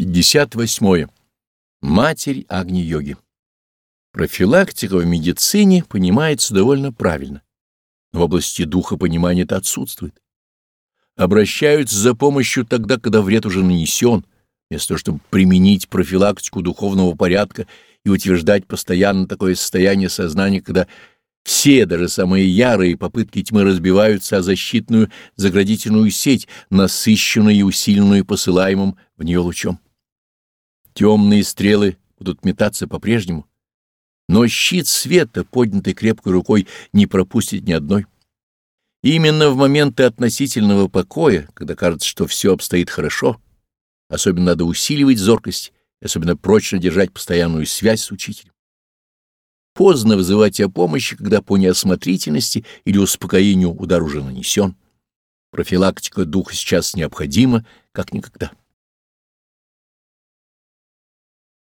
58. Матерь Агни-йоги. Профилактика в медицине понимается довольно правильно, но в области духа понимания это отсутствует. Обращаются за помощью тогда, когда вред уже нанесен, вместо того, чтобы применить профилактику духовного порядка и утверждать постоянно такое состояние сознания, когда все, даже самые ярые попытки тьмы разбиваются о защитную заградительную сеть, насыщенную и усиленную посылаемым в нее лучом. Темные стрелы будут метаться по-прежнему, но щит света, поднятый крепкой рукой, не пропустит ни одной. Именно в моменты относительного покоя, когда кажется, что все обстоит хорошо, особенно надо усиливать зоркость, особенно прочно держать постоянную связь с учителем. Поздно вызывать о помощи, когда по неосмотрительности или успокоению удар уже нанесен. Профилактика духа сейчас необходима, как никогда.